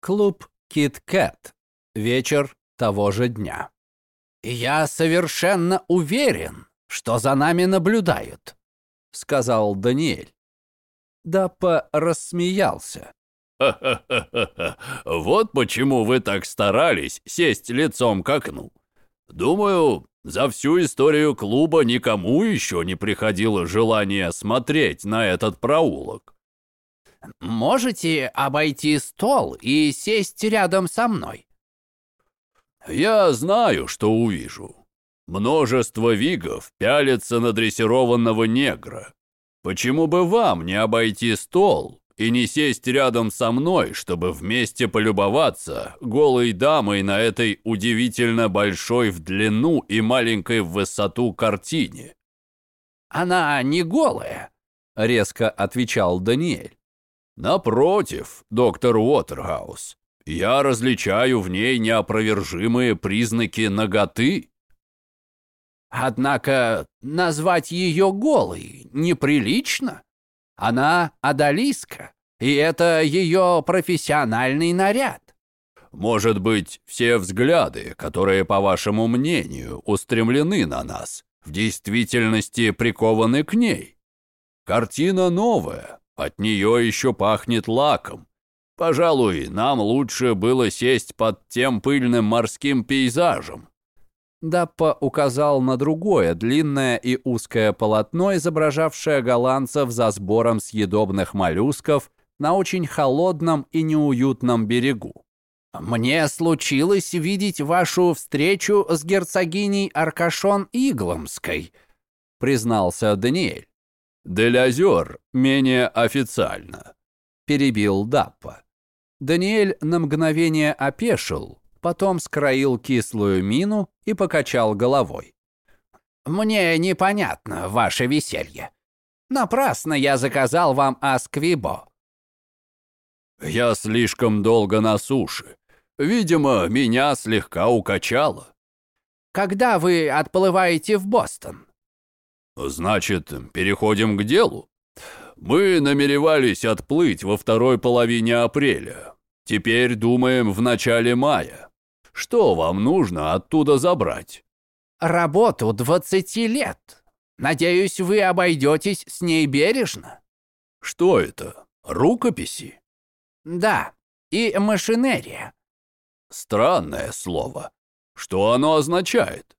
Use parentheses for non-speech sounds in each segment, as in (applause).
Клуб «Кит-Кэт». Вечер того же дня. «Я совершенно уверен, что за нами наблюдают», — сказал Даниэль. Даппа рассмеялся. «Ха-ха-ха-ха! Вот почему вы так старались сесть лицом к окну. Думаю, за всю историю клуба никому еще не приходило желание смотреть на этот проулок. «Можете обойти стол и сесть рядом со мной?» «Я знаю, что увижу. Множество вигов пялится на дрессированного негра. Почему бы вам не обойти стол и не сесть рядом со мной, чтобы вместе полюбоваться голой дамой на этой удивительно большой в длину и маленькой в высоту картине?» «Она не голая», — резко отвечал Даниэль. «Напротив, доктор Уотерхаус, я различаю в ней неопровержимые признаки наготы». «Однако назвать ее голой неприлично. Она одолиска, и это ее профессиональный наряд». «Может быть, все взгляды, которые, по вашему мнению, устремлены на нас, в действительности прикованы к ней? Картина новая, от нее еще пахнет лаком. Пожалуй, нам лучше было сесть под тем пыльным морским пейзажем. Даппа указал на другое, длинное и узкое полотно, изображавшее голландцев за сбором съедобных моллюсков на очень холодном и неуютном берегу. «Мне случилось видеть вашу встречу с герцогиней Аркашон Игломской», признался Даниэль. «Дель озер менее официально», — перебил Даппа. Даниэль на мгновение опешил, потом скроил кислую мину и покачал головой. «Мне непонятно ваше веселье. Напрасно я заказал вам асквибо». «Я слишком долго на суше. Видимо, меня слегка укачало». «Когда вы отплываете в Бостон?» «Значит, переходим к делу. Мы намеревались отплыть во второй половине апреля. Теперь думаем в начале мая. Что вам нужно оттуда забрать?» «Работу 20 лет. Надеюсь, вы обойдетесь с ней бережно?» «Что это? Рукописи?» «Да, и машинерия». «Странное слово. Что оно означает?»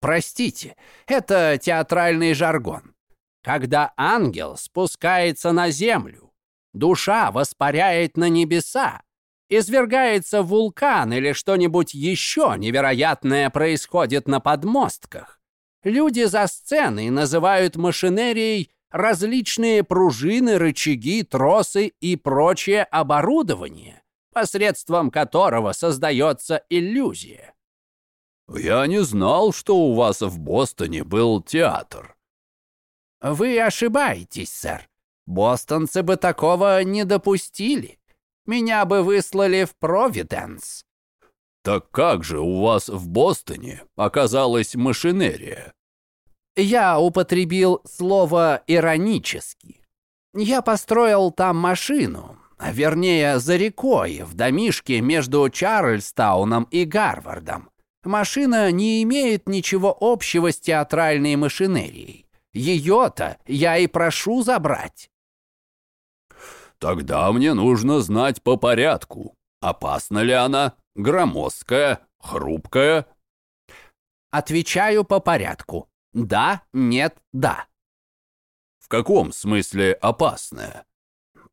Простите, это театральный жаргон. Когда ангел спускается на землю, душа воспаряет на небеса, извергается вулкан или что-нибудь еще невероятное происходит на подмостках. Люди за сценой называют машинерией различные пружины, рычаги, тросы и прочее оборудование, посредством которого создается иллюзия. «Я не знал, что у вас в Бостоне был театр». «Вы ошибаетесь, сэр. Бостонцы бы такого не допустили. Меня бы выслали в Провиденс». «Так как же у вас в Бостоне оказалась машинерия?» Я употребил слово «иронически». Я построил там машину, а вернее, за рекой, в домишке между Чарльстауном и Гарвардом. Машина не имеет ничего общего с театральной машинерией. Ее-то я и прошу забрать. Тогда мне нужно знать по порядку, опасна ли она, громоздкая, хрупкая. Отвечаю по порядку. Да, нет, да. В каком смысле опасная?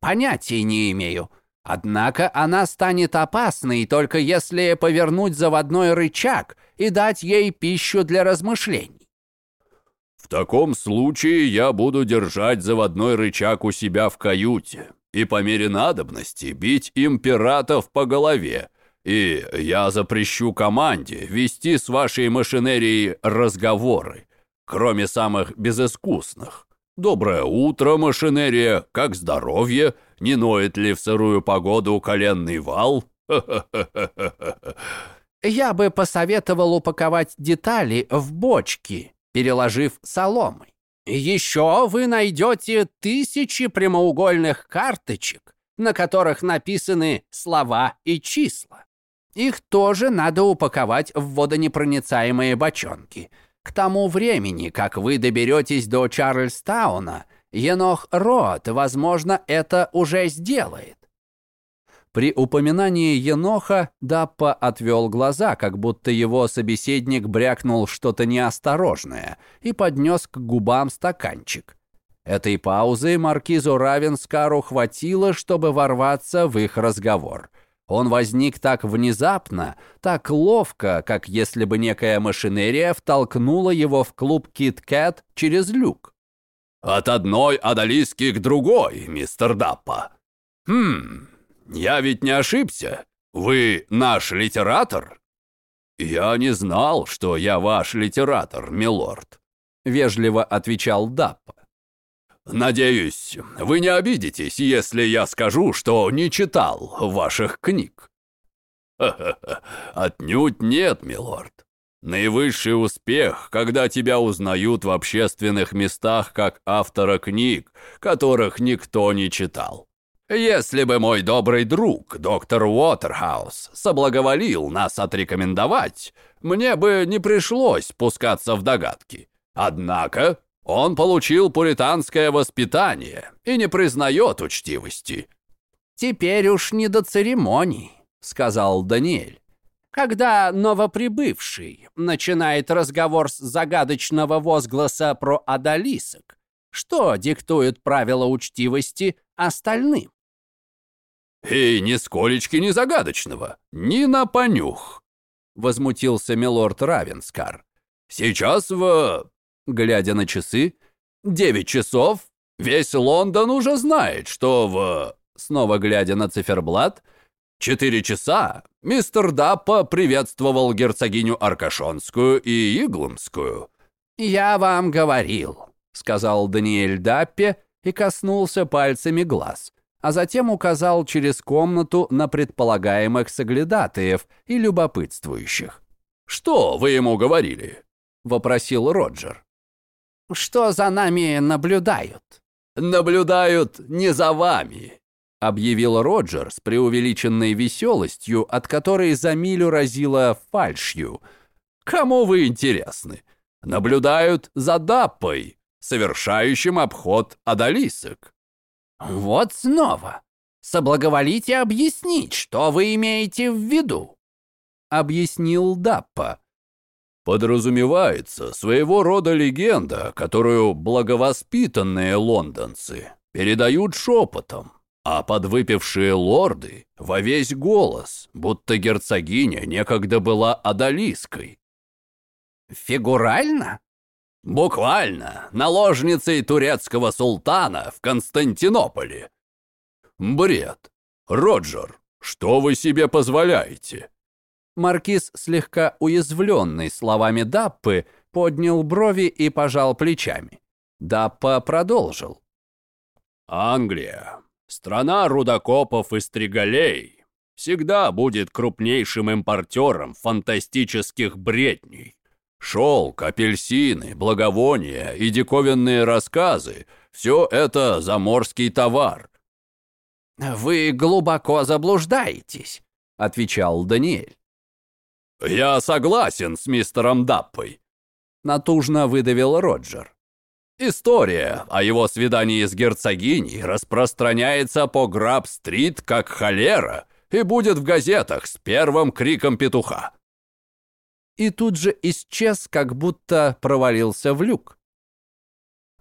Понятия не имею. Однако она станет опасной только если повернуть заводной рычаг и дать ей пищу для размышлений. В таком случае я буду держать заводной рычаг у себя в каюте и по мере надобности бить им пиратов по голове, и я запрещу команде вести с вашей машинерией разговоры, кроме самых безыскусных. Доброе утро, машинерия, как здоровье, не ноет ли в сырую погоду коленный вал? (laughs) Я бы посоветовал упаковать детали в бочки, переложив соломой. Еще вы найдете тысячи прямоугольных карточек, на которых написаны слова и числа. Их тоже надо упаковать в водонепроницаемые бочонки. К тому времени, как вы доберетесь до Чарльстауна, Енох Рот, возможно, это уже сделает. При упоминании Еноха Даппа отвел глаза, как будто его собеседник брякнул что-то неосторожное и поднес к губам стаканчик. Этой паузы маркизу Равенскару хватило, чтобы ворваться в их разговор. Он возник так внезапно, так ловко, как если бы некая машинерия втолкнула его в клуб «Кит-Кэт» через люк. «От одной одолиски к другой, мистер Даппа. Хм, я ведь не ошибся. Вы наш литератор?» «Я не знал, что я ваш литератор, милорд», — вежливо отвечал Даппа. «Надеюсь, вы не обидитесь, если я скажу, что не читал ваших книг». (laughs) «Отнюдь нет, милорд. Наивысший успех, когда тебя узнают в общественных местах как автора книг, которых никто не читал. Если бы мой добрый друг, доктор Уотерхаус, соблаговолил нас отрекомендовать, мне бы не пришлось пускаться в догадки. Однако он получил пуританское воспитание и не признает учтивости». «Теперь уж не до церемоний», — сказал Даниэль. «Когда новоприбывший начинает разговор с загадочного возгласа про одолисок, что диктует правила учтивости остальным?» «И нисколечки не загадочного, ни на понюх», — возмутился милорд Равенскар. «Сейчас в...» глядя на часы, «девять часов. Весь Лондон уже знает, что в...» Снова глядя на циферблат, «четыре часа мистер Даппа приветствовал герцогиню Аркашонскую и Иглумскую». «Я вам говорил», — сказал Даниэль Даппе и коснулся пальцами глаз а затем указал через комнату на предполагаемых соглядатаев и любопытствующих. «Что вы ему говорили?» — вопросил Роджер. «Что за нами наблюдают?» «Наблюдают не за вами», — объявил Роджер с преувеличенной веселостью, от которой за милю разило фальшью. «Кому вы интересны? Наблюдают за Даппой, совершающим обход Адалисок». «Вот снова. Соблаговолите объяснить, что вы имеете в виду?» Объяснил Даппа. «Подразумевается своего рода легенда, которую благовоспитанные лондонцы передают шепотом, а подвыпившие лорды во весь голос, будто герцогиня некогда была одолиской». «Фигурально?» Буквально наложницей турецкого султана в Константинополе. Бред. Роджер, что вы себе позволяете? Маркиз, слегка уязвленный словами Даппы, поднял брови и пожал плечами. Даппа продолжил. Англия, страна рудокопов и стригалей, всегда будет крупнейшим импортером фантастических бредней. Шелк, апельсины, благовония и диковинные рассказы – все это заморский товар. «Вы глубоко заблуждаетесь», – отвечал Даниэль. «Я согласен с мистером Даппой», – натужно выдавил Роджер. История о его свидании с герцогиней распространяется по Граб-стрит как холера и будет в газетах с первым криком петуха и тут же исчез, как будто провалился в люк.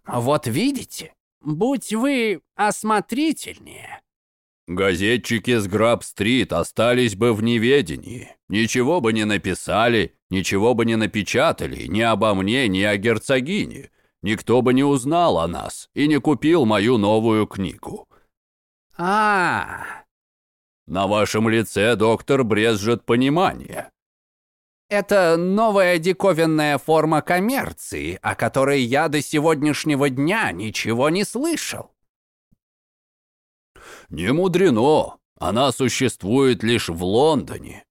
«Вот видите, будь вы осмотрительнее». Газетчики с Граб-стрит остались бы в неведении. Ничего бы не написали, ничего бы не напечатали ни обо мне, ни о герцогине. Никто бы не узнал о нас и не купил мою новую книгу. а, -а, -а. На вашем лице, доктор, брезжет понимание. Это новая диковинная форма коммерции, о которой я до сегодняшнего дня ничего не слышал. Не мудрено, она существует лишь в Лондоне,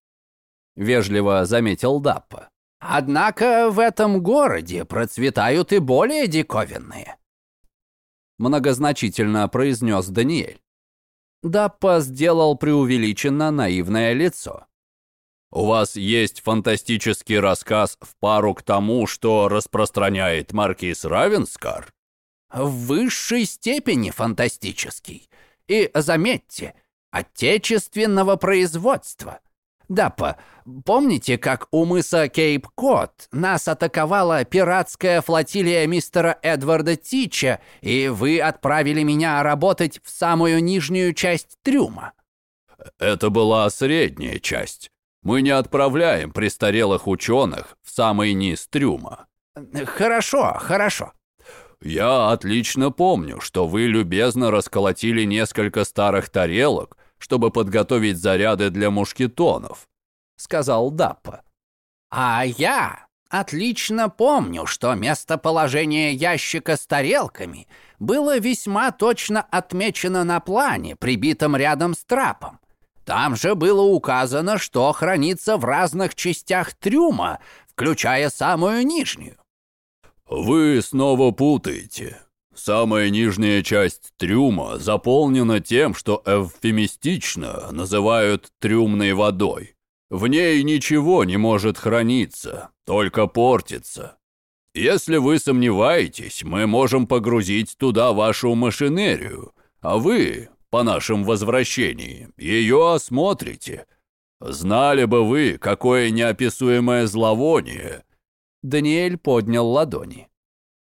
вежливо заметил Даппа. Однако в этом городе процветают и более диковинные. Многозначительно произнес Даниэль. Даппа сделал преувеличенно наивное лицо. «У вас есть фантастический рассказ в пару к тому, что распространяет маркиз Равенскар?» «В высшей степени фантастический. И, заметьте, отечественного производства. Даппа, помните, как у мыса Кейп-Кот нас атаковала пиратская флотилия мистера Эдварда Тича, и вы отправили меня работать в самую нижнюю часть трюма? Это была средняя часть. Мы не отправляем престарелых ученых в самый низ трюма. Хорошо, хорошо. Я отлично помню, что вы любезно расколотили несколько старых тарелок, чтобы подготовить заряды для мушкетонов», — сказал Даппа. «А я отлично помню, что местоположение ящика с тарелками было весьма точно отмечено на плане, прибитом рядом с трапом. Там же было указано, что хранится в разных частях трюма, включая самую нижнюю. «Вы снова путаете. Самая нижняя часть трюма заполнена тем, что эвфемистично называют трюмной водой. В ней ничего не может храниться, только портится. Если вы сомневаетесь, мы можем погрузить туда вашу машинерию, а вы, по нашем возвращении, ее осмотрите. Знали бы вы, какое неописуемое зловоние». Даниэль поднял ладони.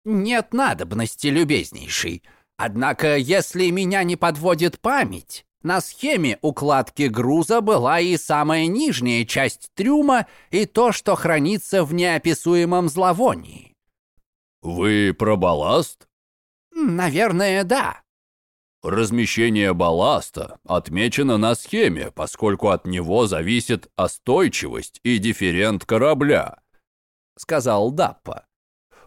«Нет надобности, любезнейший. Однако, если меня не подводит память, на схеме укладки груза была и самая нижняя часть трюма, и то, что хранится в неописуемом зловонии». «Вы про балласт?» «Наверное, да». Размещение балласта отмечено на схеме, поскольку от него зависит остойчивость и дифферент корабля, сказал Даппа.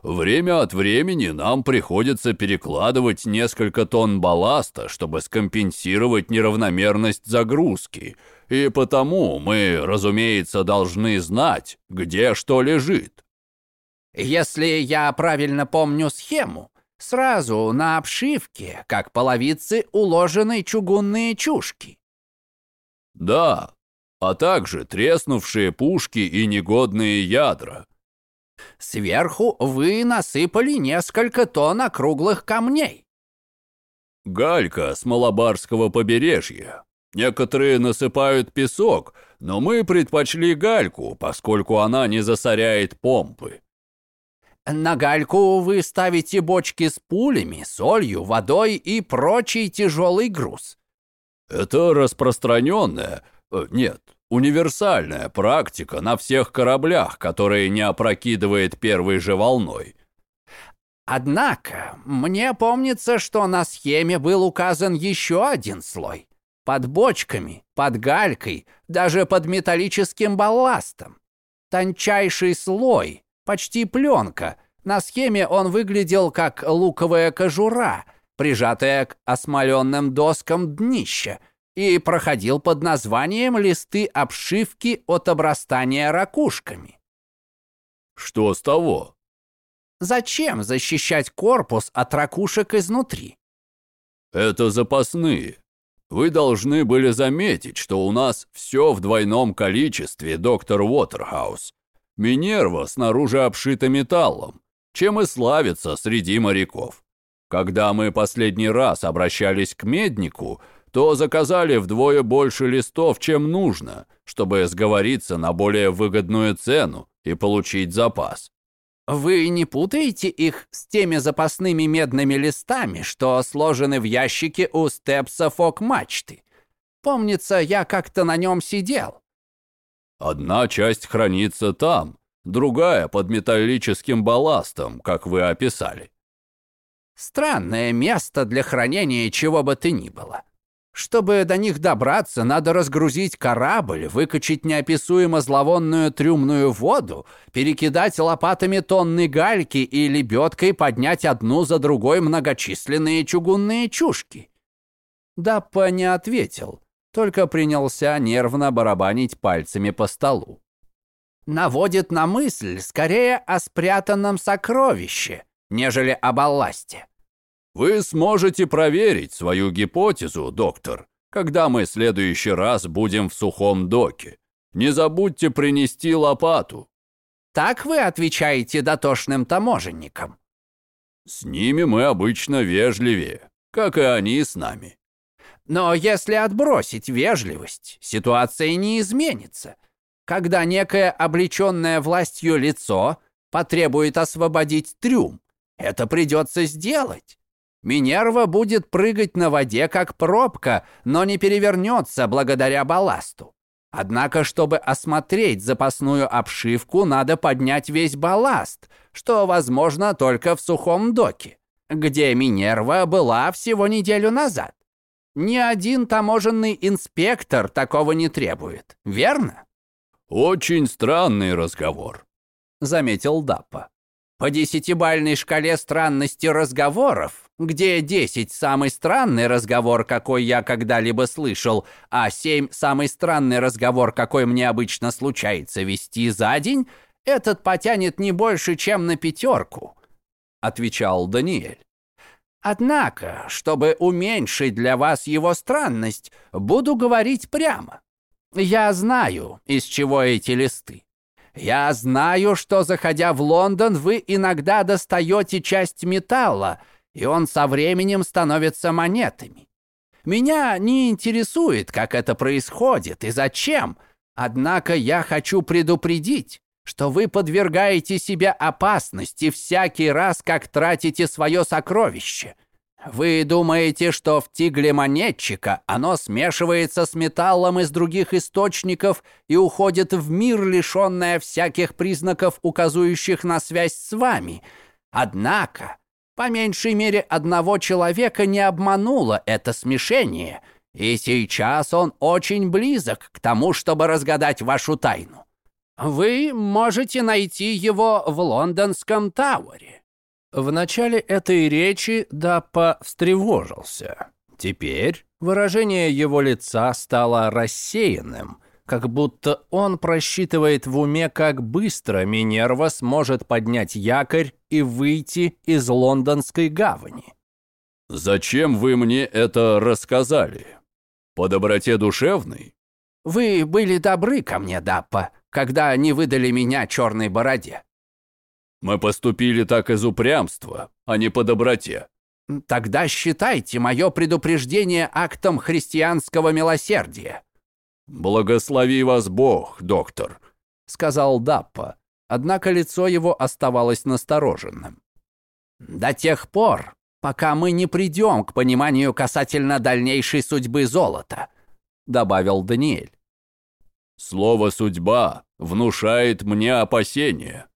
Время от времени нам приходится перекладывать несколько тонн балласта, чтобы скомпенсировать неравномерность загрузки, и потому мы, разумеется, должны знать, где что лежит. Если я правильно помню схему, сразу на обшивке, как половицы, уложены чугунные чушки. Да, а также треснувшие пушки и негодные ядра. Сверху вы насыпали несколько тонн округлых камней. Галька с Малабарского побережья. Некоторые насыпают песок, но мы предпочли гальку, поскольку она не засоряет помпы. На гальку вы ставите бочки с пулями, солью, водой и прочий тяжелый груз. Это распространенная, э, нет, универсальная практика на всех кораблях, которые не опрокидывает первой же волной. Однако, мне помнится, что на схеме был указан еще один слой. Под бочками, под галькой, даже под металлическим балластом. Тончайший слой, почти пленка. На схеме он выглядел как луковая кожура, прижатая к осмоленным доскам днища, и проходил под названием «Листы обшивки от обрастания ракушками». Что с того? Зачем защищать корпус от ракушек изнутри? Это запасные. Вы должны были заметить, что у нас все в двойном количестве, доктор Уотерхаус. Минерва снаружи обшита металлом, чем и славится среди моряков. Когда мы последний раз обращались к меднику, то заказали вдвое больше листов, чем нужно, чтобы сговориться на более выгодную цену и получить запас. Вы не путаете их с теми запасными медными листами, что сложены в ящике у степса фок-мачты? Помнится, я как-то на нем сидел. Одна часть хранится там, другая под металлическим балластом, как вы описали. Странное место для хранения чего бы то ни было. Чтобы до них добраться, надо разгрузить корабль, выкачать неописуемо зловонную трюмную воду, перекидать лопатами тонны гальки и лебедкой поднять одну за другой многочисленные чугунные чушки. Даппа не ответил, только принялся нервно барабанить пальцами по столу. Наводит на мысль скорее о спрятанном сокровище, нежели о балласте. Вы сможете проверить свою гипотезу, доктор, когда мы в следующий раз будем в сухом доке. Не забудьте принести лопату». Так вы отвечаете дотошным таможенникам? С ними мы обычно вежливее, как и они с нами. Но если отбросить вежливость, ситуация не изменится. Когда некое облеченное властью лицо потребует освободить трюм, это придется сделать. Минерва будет прыгать на воде, как пробка, но не перевернется благодаря балласту. Однако, чтобы осмотреть запасную обшивку, надо поднять весь балласт, что возможно только в сухом доке, где Минерва была всего неделю назад. Ни один таможенный инспектор такого не требует, верно? «Очень странный разговор», — заметил Даппа. По десятибальной шкале странности разговоров, где 10 – самый странный разговор, какой я когда-либо слышал, а 7 – самый странный разговор, какой мне обычно случается вести за день, этот потянет не больше, чем на пятерку», – отвечал Даниэль. «Однако, чтобы уменьшить для вас его странность, буду говорить прямо. Я знаю, из чего эти листы. Я знаю, что, заходя в Лондон, вы иногда достаете часть металла, и он со временем становится монетами. Меня не интересует, как это происходит и зачем, однако я хочу предупредить, что вы подвергаете себя опасности всякий раз, как тратите свое сокровище – вы думаете, что в тигле монетчика оно смешивается с металлом из других источников и уходит в мир, лишенное всяких признаков, указывающих на связь с вами. Однако, по меньшей мере одного человека не обмануло это смешение, и сейчас он очень близок к тому, чтобы разгадать вашу тайну. Вы можете найти его в лондонском Тауэре. В начале этой речи Даппа встревожился. Теперь выражение его лица стало рассеянным, как будто он просчитывает в уме, как быстро Минерва сможет поднять якорь и выйти из лондонской гавани. «Зачем вы мне это рассказали? По доброте душевной?» «Вы были добры ко мне, Даппа, когда не выдали меня черной бороде. Мы поступили так из упрямства, а не по доброте. Тогда считайте мое предупреждение актом христианского милосердия. Благослови вас Бог, доктор, сказал Даппа, однако лицо его оставалось настороженным. До тех пор, пока мы не придем к пониманию касательно дальнейшей судьбы золота, добавил Даниэль. Слово «судьба» внушает мне опасения.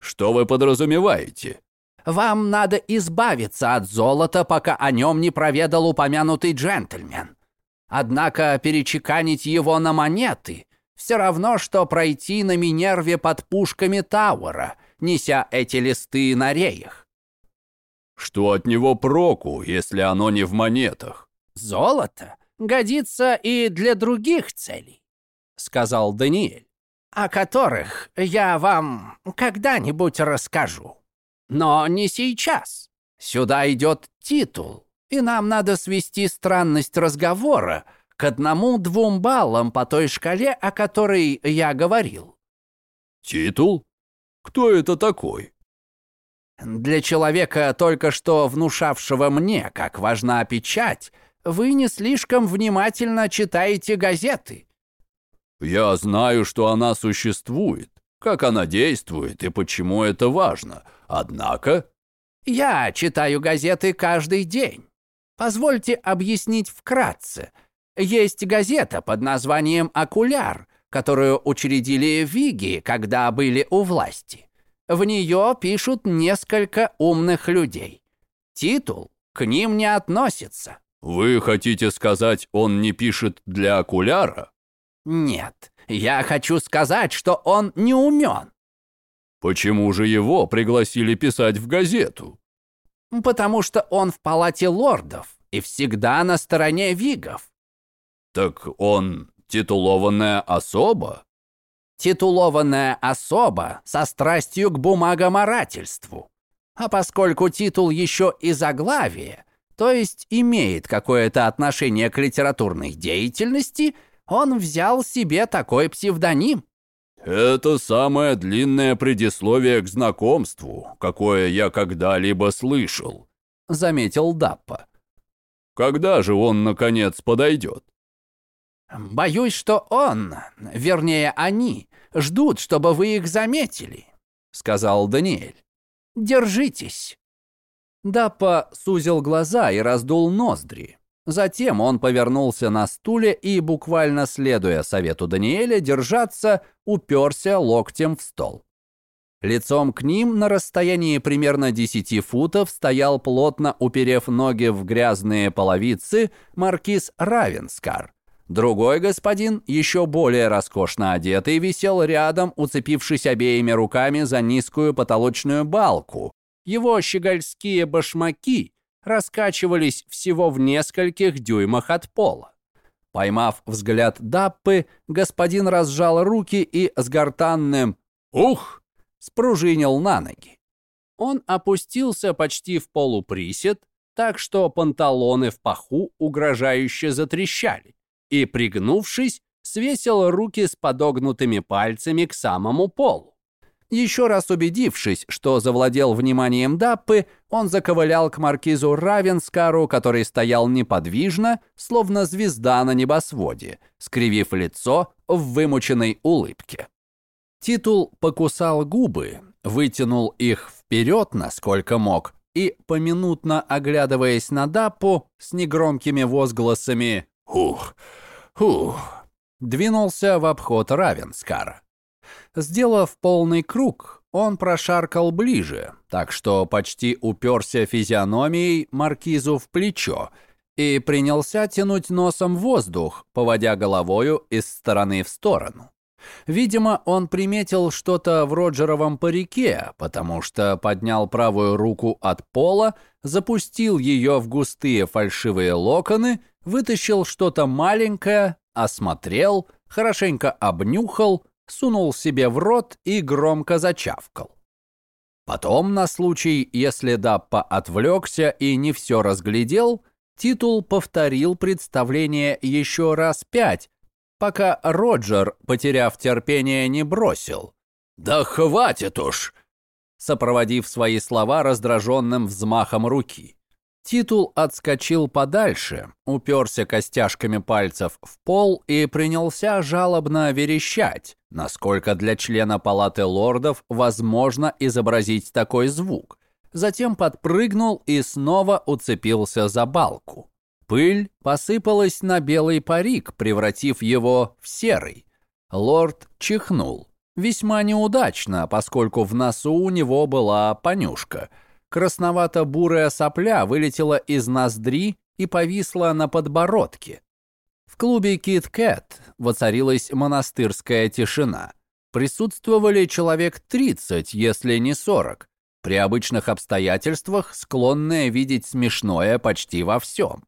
Что вы подразумеваете? Вам надо избавиться от золота, пока о нем не проведал упомянутый джентльмен. Однако перечеканить его на монеты все равно, что пройти на Минерве под пушками Тауэра, неся эти листы на реях. Что от него проку, если оно не в монетах? Золото годится и для других целей, сказал Даниэль о которых я вам когда-нибудь расскажу. Но не сейчас. Сюда идет титул, и нам надо свести странность разговора к одному-двум баллам по той шкале, о которой я говорил. Титул? Кто это такой? Для человека, только что внушавшего мне, как важна печать, вы не слишком внимательно читаете газеты я знаю, что она существует, как она действует и почему это важно. Однако... Я читаю газеты каждый день. Позвольте объяснить вкратце. Есть газета под названием «Окуляр», которую учредили Виги, когда были у власти. В нее пишут несколько умных людей. Титул к ним не относится. Вы хотите сказать, он не пишет для окуляра? Нет, я хочу сказать, что он не умен. Почему же его пригласили писать в газету? Потому что он в палате лордов и всегда на стороне вигов. Так он титулованная особа? Титулованная особа со страстью к бумагоморательству. А поскольку титул еще и заглавие, то есть имеет какое-то отношение к литературной деятельности, он взял себе такой псевдоним. «Это самое длинное предисловие к знакомству, какое я когда-либо слышал», — заметил Даппа. «Когда же он, наконец, подойдет?» «Боюсь, что он, вернее, они, ждут, чтобы вы их заметили», — сказал Даниэль. «Держитесь». Даппа сузил глаза и раздул ноздри. Затем он повернулся на стуле и, буквально следуя совету Даниэля держаться, уперся локтем в стол. Лицом к ним на расстоянии примерно 10 футов стоял плотно уперев ноги в грязные половицы маркиз Равенскар. Другой господин, еще более роскошно одетый, висел рядом, уцепившись обеими руками за низкую потолочную балку. Его щегольские башмаки раскачивались всего в нескольких дюймах от пола. Поймав взгляд Даппы, господин разжал руки и с гортанным «Ух!» спружинил на ноги. Он опустился почти в полуприсед, так что панталоны в паху угрожающе затрещали, и, пригнувшись, свесил руки с подогнутыми пальцами к самому полу. Еще раз убедившись, что завладел вниманием Даппы, он заковылял к маркизу Равенскару, который стоял неподвижно, словно звезда на небосводе, скривив лицо в вымученной улыбке. Титул покусал губы, вытянул их вперед, насколько мог, и, поминутно оглядываясь на Даппу с негромкими возгласами «Ух! Ух!», двинулся в обход Равенскара. Сделав полный круг, он прошаркал ближе, так что почти уперся физиономией маркизу в плечо и принялся тянуть носом воздух, поводя головою из стороны в сторону. Видимо, он приметил что-то в Роджеровом парике, потому что поднял правую руку от пола, запустил ее в густые фальшивые локоны, вытащил что-то маленькое, осмотрел, хорошенько обнюхал, сунул себе в рот и громко зачавкал. Потом, на случай, если Даппа отвлекся и не все разглядел, Титул повторил представление еще раз пять, пока Роджер, потеряв терпение, не бросил. «Да хватит уж!» сопроводив свои слова раздраженным взмахом руки. Титул отскочил подальше, уперся костяшками пальцев в пол и принялся жалобно верещать, насколько для члена палаты лордов возможно изобразить такой звук. Затем подпрыгнул и снова уцепился за балку. Пыль посыпалась на белый парик, превратив его в серый. Лорд чихнул. Весьма неудачно, поскольку в носу у него была понюшка – Красновато-бурая сопля вылетела из ноздри и повисла на подбородке. В клубе «Кит Кэт» воцарилась монастырская тишина. Присутствовали человек 30, если не 40. При обычных обстоятельствах склонные видеть смешное почти во всем.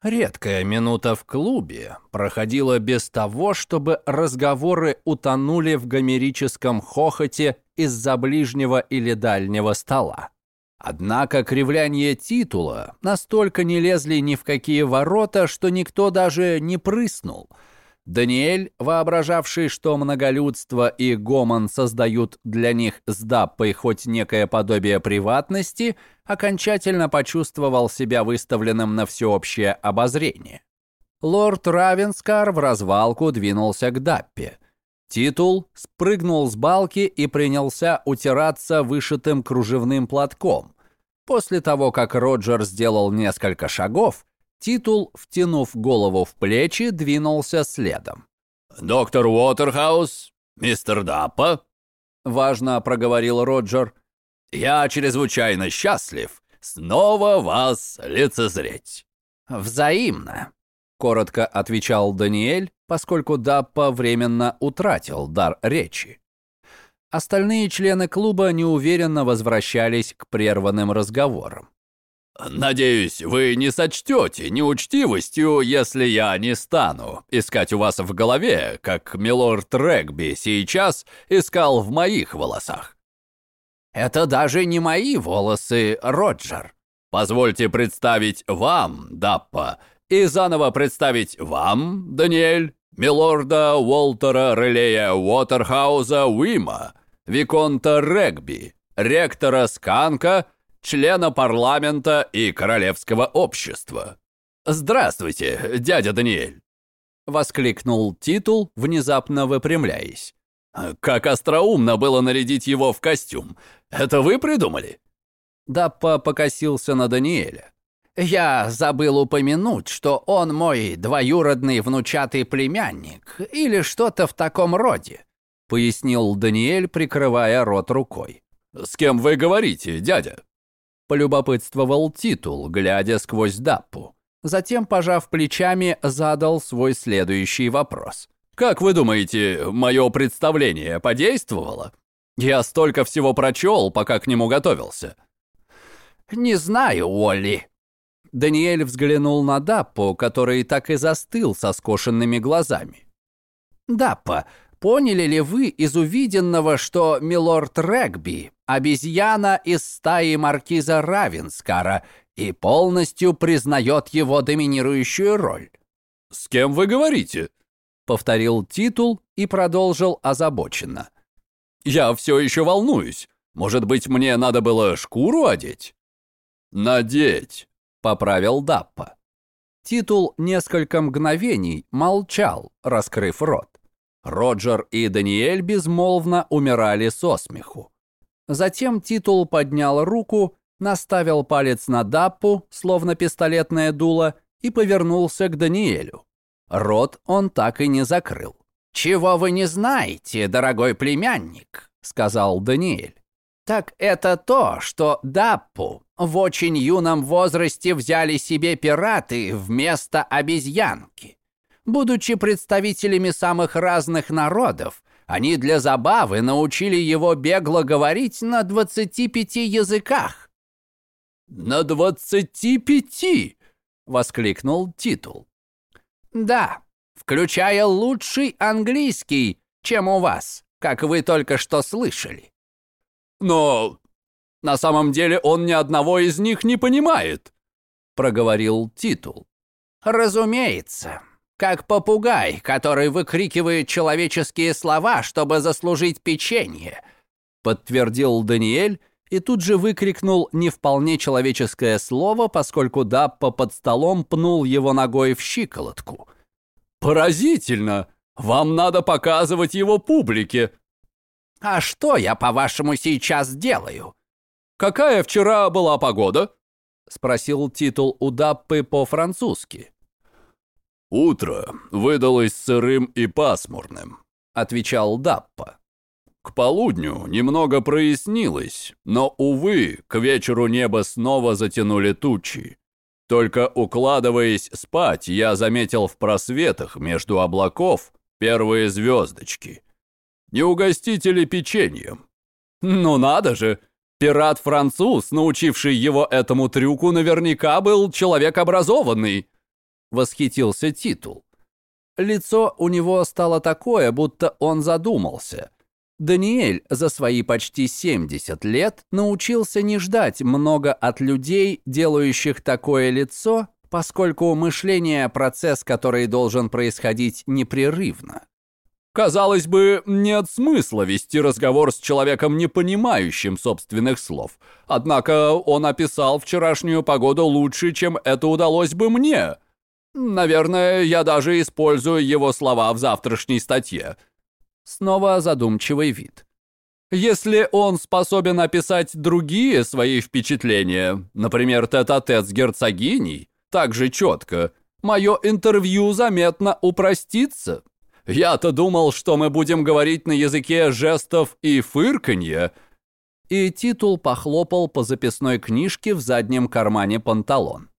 Редкая минута в клубе проходила без того, чтобы разговоры утонули в гомерическом хохоте из-за ближнего или дальнего стола. Однако кривляние титула настолько не лезли ни в какие ворота, что никто даже не прыснул. Даниэль, воображавший, что многолюдство и гомон создают для них с Даппой хоть некое подобие приватности, окончательно почувствовал себя выставленным на всеобщее обозрение. Лорд Равенскар в развалку двинулся к Даппе – Титул спрыгнул с балки и принялся утираться вышитым кружевным платком. После того, как Роджер сделал несколько шагов, Титул, втянув голову в плечи, двинулся следом. «Доктор Уотерхаус, мистер Даппа», — важно проговорил Роджер, — «я чрезвычайно счастлив снова вас лицезреть». «Взаимно», — коротко отвечал Даниэль, поскольку Даппа временно утратил дар речи. Остальные члены клуба неуверенно возвращались к прерванным разговорам. «Надеюсь, вы не сочтете неучтивостью, если я не стану искать у вас в голове, как милорд Регби сейчас искал в моих волосах». «Это даже не мои волосы, Роджер», Позвольте представить вам, Даппа, и заново представить вам, Даниэль, милорда Уолтера Релея Уотерхауза Уима, Виконта Регби, ректора Сканка, члена парламента и королевского общества. Здравствуйте, дядя Даниэль!» Воскликнул Титул, внезапно выпрямляясь. «Как остроумно было нарядить его в костюм! Это вы придумали?» Даппа покосился на Даниэля. «Я забыл упомянуть, что он мой двоюродный внучатый племянник или что-то в таком роде», пояснил Даниэль, прикрывая рот рукой. «С кем вы говорите, дядя?» полюбопытствовал Титул, глядя сквозь Даппу. Затем, пожав плечами, задал свой следующий вопрос. «Как вы думаете, мое представление подействовало? Я столько всего прочел, пока к нему готовился». «Не знаю, Уолли». Даниэль взглянул на Даппу, который так и застыл со скошенными глазами. «Даппа, поняли ли вы из увиденного, что милорд Регби — обезьяна из стаи маркиза Равенскара и полностью признает его доминирующую роль?» «С кем вы говорите?» — повторил титул и продолжил озабоченно. «Я все еще волнуюсь. Может быть, мне надо было шкуру одеть?» «Надеть», — поправил Даппа. Титул несколько мгновений молчал, раскрыв рот. Роджер и Даниэль безмолвно умирали со смеху. Затем Титул поднял руку, наставил палец на Даппу, словно пистолетное дуло, и повернулся к Даниэлю. Рот он так и не закрыл. «Чего вы не знаете, дорогой племянник?» — сказал Даниэль. «Так это то, что Даппу в очень юном возрасте взяли себе пираты вместо обезьянки. Будучи представителями самых разных народов, они для забавы научили его бегло говорить на 25 языках. «На двадцати пяти!» — воскликнул Титул. «Да, включая лучший английский, чем у вас, как вы только что слышали». «Но на самом деле он ни одного из них не понимает», — проговорил Титул. «Разумеется, как попугай, который выкрикивает человеческие слова, чтобы заслужить печенье», — подтвердил Даниэль и тут же выкрикнул не вполне человеческое слово, поскольку Даппа под столом пнул его ногой в щиколотку. «Поразительно! Вам надо показывать его публике!» «А что я, по-вашему, сейчас делаю?» «Какая вчера была погода?» — спросил титул у Даппы по-французски. «Утро выдалось сырым и пасмурным», — отвечал Даппа. К полудню немного прояснилось, но, увы, к вечеру небо снова затянули тучи. Только укладываясь спать, я заметил в просветах между облаков первые звездочки. Не угостите ли печеньем? Ну надо же! Пират-француз, научивший его этому трюку, наверняка был человек образованный. Восхитился титул. Лицо у него стало такое, будто он задумался – Даниэль за свои почти 70 лет научился не ждать много от людей, делающих такое лицо, поскольку мышление – процесс, который должен происходить непрерывно. Казалось бы, нет смысла вести разговор с человеком, не понимающим собственных слов. Однако он описал вчерашнюю погоду лучше, чем это удалось бы мне. Наверное, я даже использую его слова в завтрашней статье. Снова задумчивый вид. Если он способен описать другие свои впечатления, например, тет-а-тет -тет с герцогиней, так же четко, мое интервью заметно упростится. Я-то думал, что мы будем говорить на языке жестов и фырканья. И титул похлопал по записной книжке в заднем кармане панталон.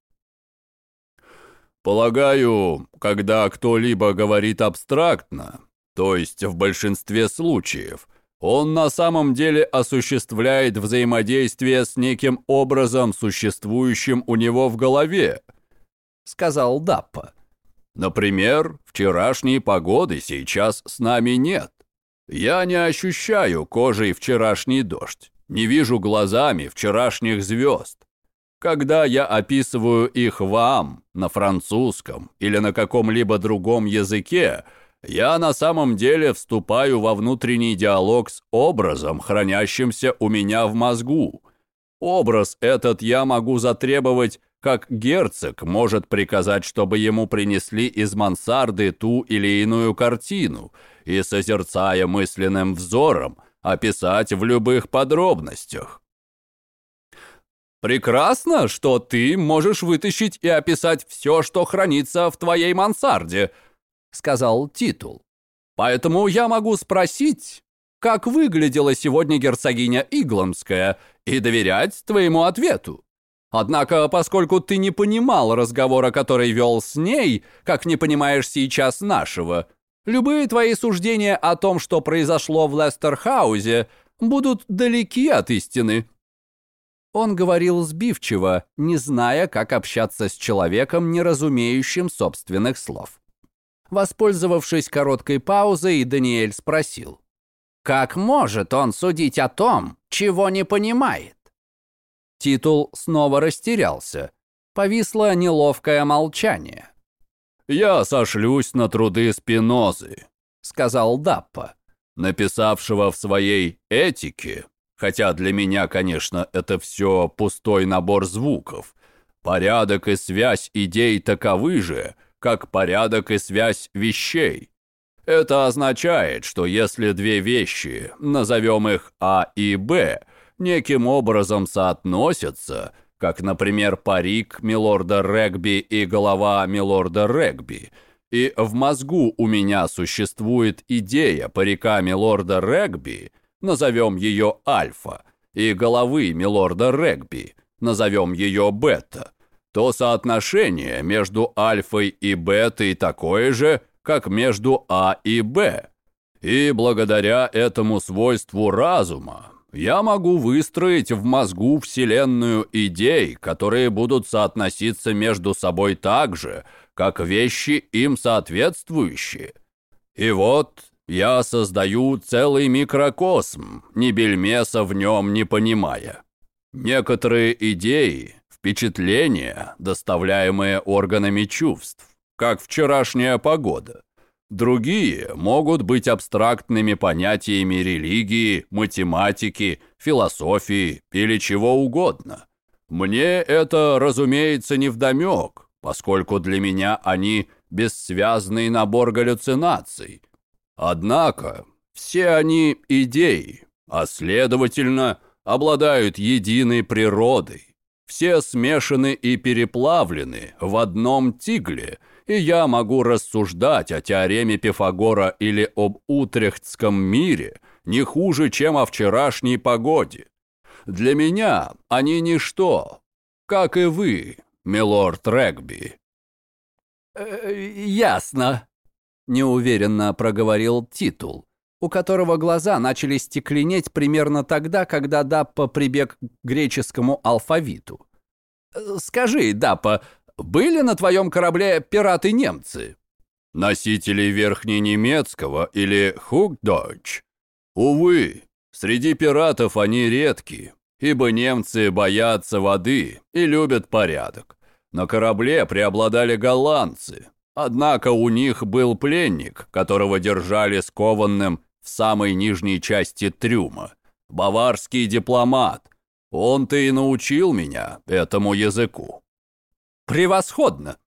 Полагаю, когда кто-либо говорит абстрактно, то есть в большинстве случаев он на самом деле осуществляет взаимодействие с неким образом, существующим у него в голове, сказал Даппа. Например, вчерашней погоды сейчас с нами нет. Я не ощущаю кожей вчерашний дождь, не вижу глазами вчерашних звезд. Когда я описываю их вам на французском или на каком-либо другом языке, я на самом деле вступаю во внутренний диалог с образом, хранящимся у меня в мозгу. Образ этот я могу затребовать, как герцог может приказать, чтобы ему принесли из мансарды ту или иную картину и, созерцая мысленным взором, описать в любых подробностях. Прекрасно, что ты можешь вытащить и описать все, что хранится в твоей мансарде, сказал Титул. Поэтому я могу спросить, как выглядела сегодня герцогиня Игломская, и доверять твоему ответу. Однако, поскольку ты не понимал разговора, который вел с ней, как не понимаешь сейчас нашего, любые твои суждения о том, что произошло в Лестерхаузе, будут далеки от истины. Он говорил сбивчиво, не зная, как общаться с человеком, не разумеющим собственных слов. Воспользовавшись короткой паузой, Даниэль спросил. «Как может он судить о том, чего не понимает?» Титул снова растерялся. Повисло неловкое молчание. «Я сошлюсь на труды Спинозы», — сказал Даппа, написавшего в своей «Этике» хотя для меня, конечно, это все пустой набор звуков. Порядок и связь идей таковы же, как порядок и связь вещей. Это означает, что если две вещи, назовем их А и Б, неким образом соотносятся, как, например, парик милорда Регби и голова милорда Регби, и в мозгу у меня существует идея парика милорда Регби – назовем ее Альфа, и головы милорда Регби, назовем ее Бета, то соотношение между Альфой и Бетой такое же, как между А и Б. И благодаря этому свойству разума я могу выстроить в мозгу вселенную идей, которые будут соотноситься между собой так же, как вещи им соответствующие. И вот я создаю целый микрокосм, ни бельмеса в нем не понимая. Некоторые идеи, впечатления, доставляемые органами чувств, как вчерашняя погода. Другие могут быть абстрактными понятиями религии, математики, философии или чего угодно. Мне это, разумеется, не вдомек, поскольку для меня они бессвязный набор галлюцинаций, Однако все они идеи, а следовательно, обладают единой природой. Все смешаны и переплавлены в одном тигле, и я могу рассуждать о теореме Пифагора или об утрехтском мире не хуже, чем о вчерашней погоде. Для меня они ничто, как и вы, милорд Регби. «Э, «Ясно», неуверенно проговорил Титул, у которого глаза начали стекленеть примерно тогда, когда Даппа прибег к греческому алфавиту. «Скажи, Даппа, были на твоем корабле пираты-немцы?» «Носители верхненемецкого или хугдойч? Увы, среди пиратов они редки, ибо немцы боятся воды и любят порядок. На корабле преобладали голландцы, Однако у них был пленник, которого держали скованным в самой нижней части трюма. Баварский дипломат. Он-то и научил меня этому языку. Превосходно!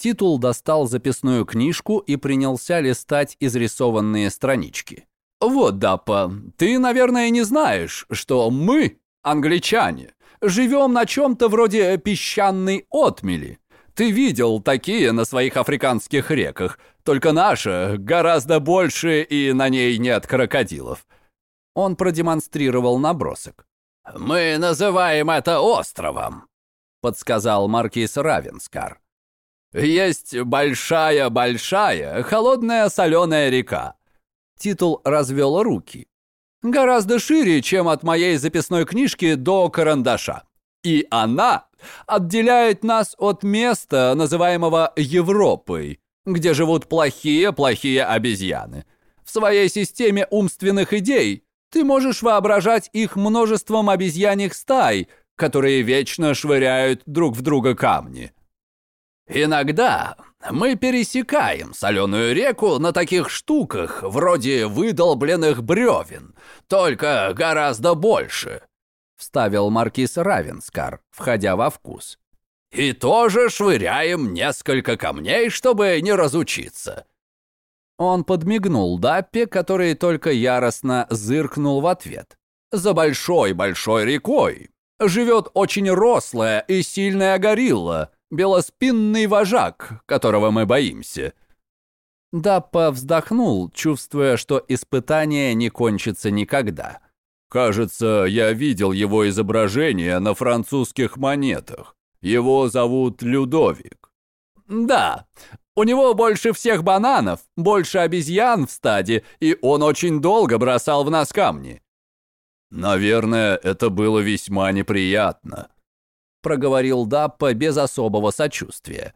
Титул достал записную книжку и принялся листать изрисованные странички. «Вот, Даппа, ты, наверное, не знаешь, что мы, англичане, живем на чем-то вроде песчаной отмели. Ты видел такие на своих африканских реках, только наша гораздо больше и на ней нет крокодилов». Он продемонстрировал набросок. «Мы называем это островом», — подсказал маркиз Равенскар. «Есть большая-большая холодная соленая река». Титул развел руки. «Гораздо шире, чем от моей записной книжки до карандаша. И она отделяет нас от места, называемого Европой, где живут плохие-плохие обезьяны. В своей системе умственных идей ты можешь воображать их множеством обезьяньих стай, которые вечно швыряют друг в друга камни. Иногда мы пересекаем соленую реку на таких штуках, вроде выдолбленных бревен, только гораздо больше», — вставил маркиз Равенскар, входя во вкус. «И тоже швыряем несколько камней, чтобы не разучиться». Он подмигнул Даппе, который только яростно зыркнул в ответ. «За большой-большой рекой живет очень рослая и сильная горилла, белоспинный вожак, которого мы боимся». Даппа вздохнул, чувствуя, что испытание не кончится никогда. «Кажется, я видел его изображение на французских монетах. Его зовут Людовик». «Да, у него больше всех бананов, больше обезьян в стаде, и он очень долго бросал в нас камни». «Наверное, это было весьма неприятно», — проговорил Даппа без особого сочувствия.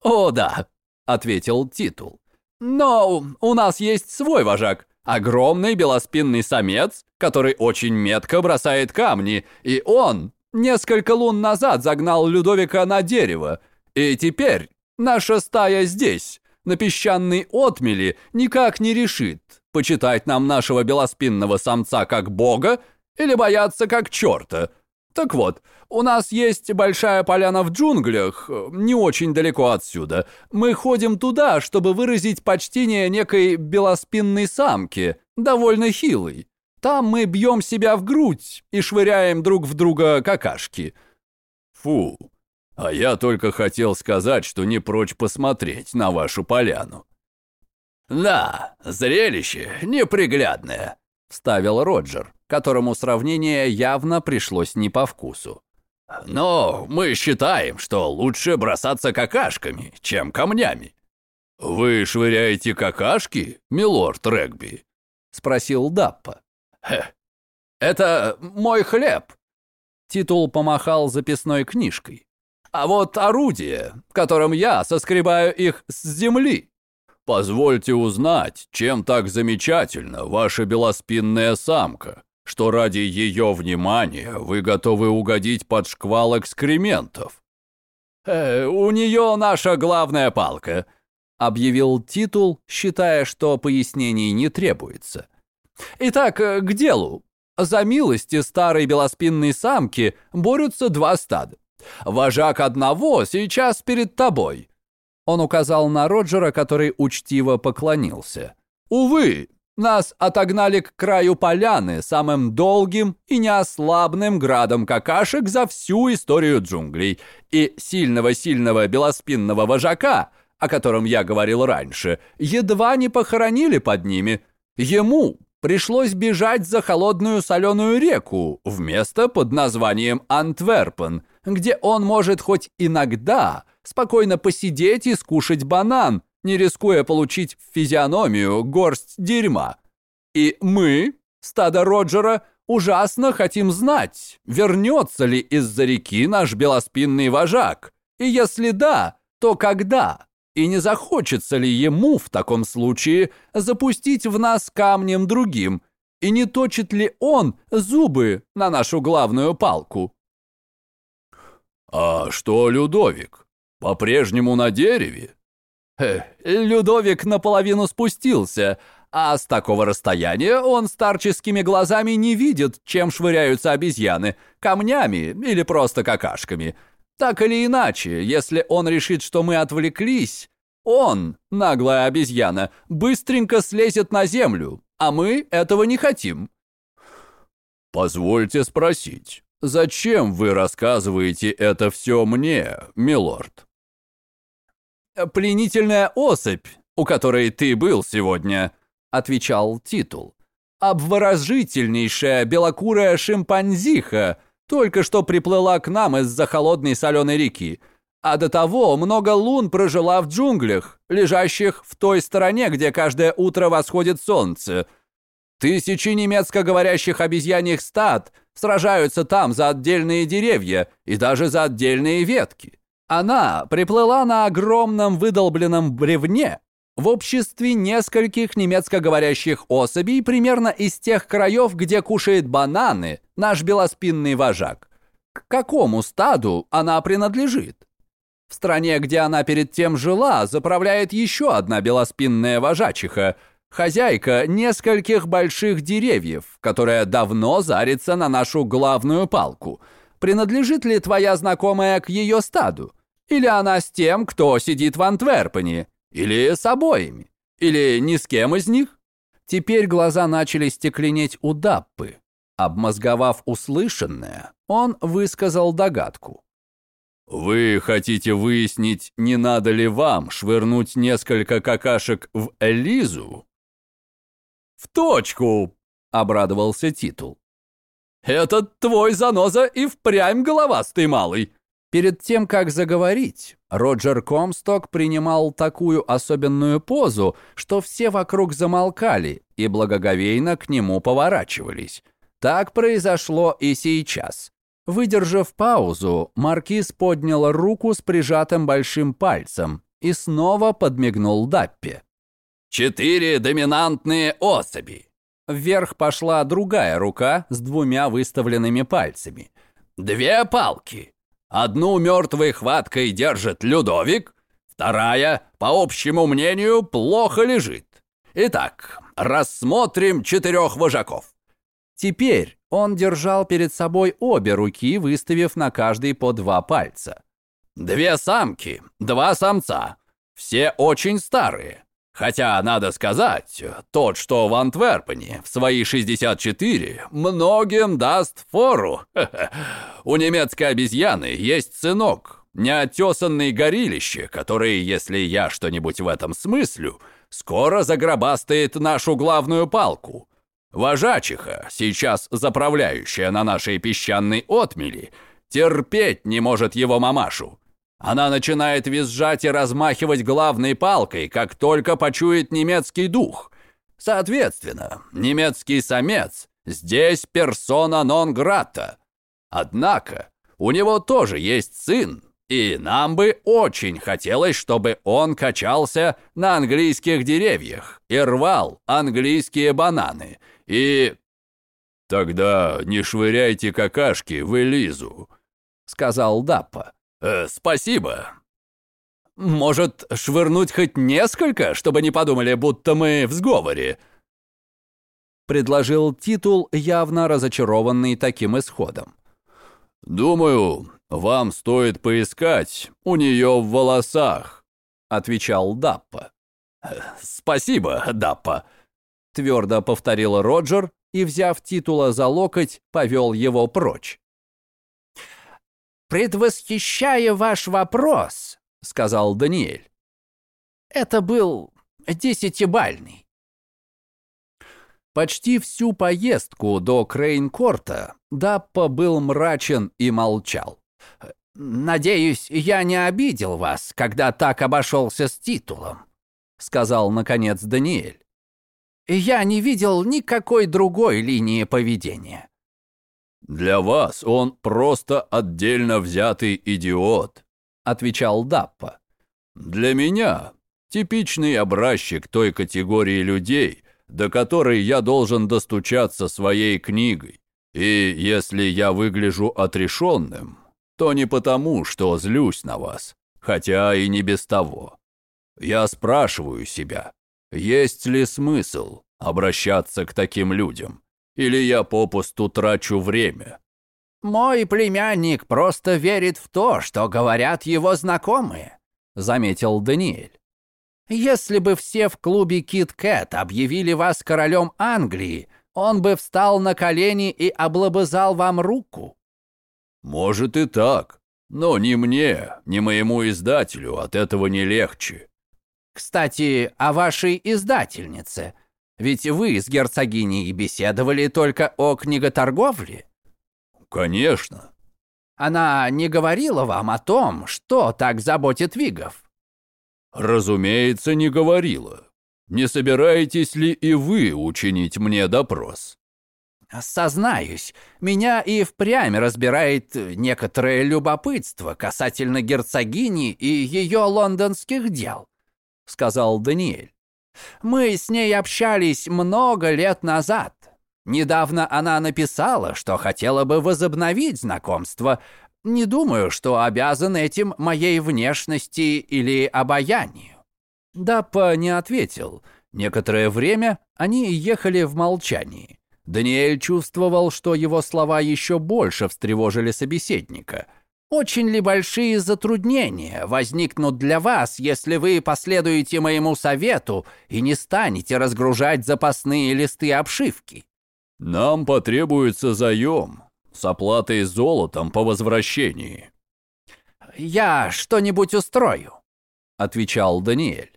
«О, да», — ответил Титул. «Но у нас есть свой вожак, огромный белоспинный самец, который очень метко бросает камни, и он несколько лун назад загнал Людовика на дерево, и теперь наша стая здесь, на песчаной отмели, никак не решит, почитать нам нашего белоспинного самца как бога или бояться как черта». Так вот, у нас есть большая поляна в джунглях, не очень далеко отсюда. Мы ходим туда, чтобы выразить почтение некой белоспинной самке, довольно хилой. Там мы бьем себя в грудь и швыряем друг в друга какашки. Фу, а я только хотел сказать, что не прочь посмотреть на вашу поляну. Да, зрелище неприглядное, вставил Роджер которому сравнение явно пришлось не по вкусу. «Но мы считаем, что лучше бросаться какашками, чем камнями». «Вы швыряете какашки, милорд Регби?» — спросил Даппа. «Это мой хлеб!» Титул помахал записной книжкой. «А вот орудие, которым я соскребаю их с земли». «Позвольте узнать, чем так замечательна ваша белоспинная самка?» что ради ее внимания вы готовы угодить под шквал экскрементов. «Э, «У нее наша главная палка», — объявил титул, считая, что пояснений не требуется. «Итак, к делу. За милости старой белоспинной самки борются два стада. Вожак одного сейчас перед тобой». Он указал на Роджера, который учтиво поклонился. «Увы, нас отогнали к краю поляны самым долгим и неослабным градом какашек за всю историю джунглей. И сильного-сильного белоспинного вожака, о котором я говорил раньше, едва не похоронили под ними. Ему пришлось бежать за холодную соленую реку в место под названием Антверпен, где он может хоть иногда спокойно посидеть и скушать банан, не рискуя получить в физиономию горсть дерьма. И мы, стадо Роджера, ужасно хотим знать, вернется ли из-за реки наш белоспинный вожак, и если да, то когда, и не захочется ли ему в таком случае запустить в нас камнем другим, и не точит ли он зубы на нашу главную палку. «А что Людовик? По-прежнему на дереве?» Людовик наполовину спустился, а с такого расстояния он старческими глазами не видит, чем швыряются обезьяны, камнями или просто какашками. Так или иначе, если он решит, что мы отвлеклись, он, наглая обезьяна, быстренько слезет на землю, а мы этого не хотим. Позвольте спросить, зачем вы рассказываете это все мне, милорд? «Пленительная особь, у которой ты был сегодня», — отвечал Титул. «Обворожительнейшая белокурая шимпанзиха только что приплыла к нам из-за холодной соленой реки, а до того много лун прожила в джунглях, лежащих в той стороне, где каждое утро восходит солнце. Тысячи немецко говорящих обезьяньих стад сражаются там за отдельные деревья и даже за отдельные ветки. Она приплыла на огромном выдолбленном бревне в обществе нескольких немецкоговорящих особей примерно из тех краев, где кушает бананы наш белоспинный вожак. к какому стаду она принадлежит? В стране, где она перед тем жила, заправляет еще одна белоспинная вожачиха, хозяйка нескольких больших деревьев, которая давно зарится на нашу главную палку. Принадлежит ли твоя знакомая к ее стаду? Или она с тем, кто сидит в Антверпене? Или с обоими? Или ни с кем из них? Теперь глаза начали стекленеть у Даппы. Обмозговав услышанное, он высказал догадку. «Вы хотите выяснить, не надо ли вам швырнуть несколько какашек в Элизу?» «В точку!» — обрадовался Титул. «Этот твой заноза и впрямь головастый малый!» Перед тем, как заговорить, Роджер Комсток принимал такую особенную позу, что все вокруг замолкали и благоговейно к нему поворачивались. Так произошло и сейчас. Выдержав паузу, маркиз поднял руку с прижатым большим пальцем и снова подмигнул Даппе. «Четыре доминантные особи!» Вверх пошла другая рука с двумя выставленными пальцами. «Две палки!» Одну мертвой хваткой держит Людовик, вторая, по общему мнению, плохо лежит. Итак, рассмотрим четырех вожаков. Теперь он держал перед собой обе руки, выставив на каждый по два пальца. Две самки, два самца. Все очень старые. Хотя, надо сказать, тот, что в Антверпене, в свои 64, многим даст фору. (laughs) У немецкой обезьяны есть сынок, неотесанный горилище, который, если я что-нибудь в этом смыслю, скоро загробастает нашу главную палку. Вожачиха, сейчас заправляющая на нашей песчаной отмели, терпеть не может его мамашу. Она начинает визжать и размахивать главной палкой, как только почует немецкий дух. Соответственно, немецкий самец здесь персона нон грата. Однако у него тоже есть сын, и нам бы очень хотелось, чтобы он качался на английских деревьях и рвал английские бананы. И... «Тогда не швыряйте какашки в Элизу», — сказал Даппа. Э, спасибо. Может, швырнуть хоть несколько, чтобы не подумали, будто мы в сговоре?» Предложил титул, явно разочарованный таким исходом. «Думаю, вам стоит поискать у нее в волосах», — отвечал Даппа. «Спасибо, Даппа», — твердо повторил Роджер и, взяв титула за локоть, повел его прочь предвосхищая ваш вопрос», — сказал Даниэль. «Это был десятибальный». Почти всю поездку до Крейнкорта Даппа был мрачен и молчал. «Надеюсь, я не обидел вас, когда так обошелся с титулом», — сказал, наконец, Даниэль. «Я не видел никакой другой линии поведения. «Для вас он просто отдельно взятый идиот», — отвечал Даппа. «Для меня типичный образчик той категории людей, до которой я должен достучаться своей книгой. И если я выгляжу отрешенным, то не потому, что злюсь на вас, хотя и не без того. Я спрашиваю себя, есть ли смысл обращаться к таким людям? Или я попусту трачу время?» «Мой племянник просто верит в то, что говорят его знакомые», — заметил Даниэль. «Если бы все в клубе Кит Кэт объявили вас королем Англии, он бы встал на колени и облобызал вам руку». «Может и так, но ни мне, ни моему издателю от этого не легче». «Кстати, о вашей издательнице. Ведь вы с герцогиней беседовали только о книготорговле. Конечно. Она не говорила вам о том, что так заботит Вигов? Разумеется, не говорила. Не собираетесь ли и вы учинить мне допрос? Сознаюсь, меня и впрямь разбирает некоторое любопытство касательно герцогини и ее лондонских дел, сказал Даниэль. Мы с ней общались много лет назад. Недавно она написала, что хотела бы возобновить знакомство. Не думаю, что обязан этим моей внешности или обаянию». Даппа не ответил. Некоторое время они ехали в молчании. Даниэль чувствовал, что его слова еще больше встревожили собеседника. «Очень ли большие затруднения возникнут для вас, если вы последуете моему совету и не станете разгружать запасные листы обшивки?» «Нам потребуется заем с оплатой золотом по возвращении». «Я что-нибудь устрою», — отвечал Даниэль.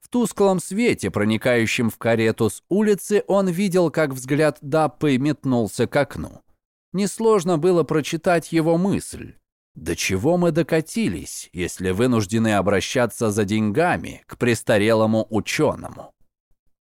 В тусклом свете, проникающем в карету с улицы, он видел, как взгляд Даппы метнулся к окну. Несложно было прочитать его мысль. До чего мы докатились, если вынуждены обращаться за деньгами к престарелому ученому?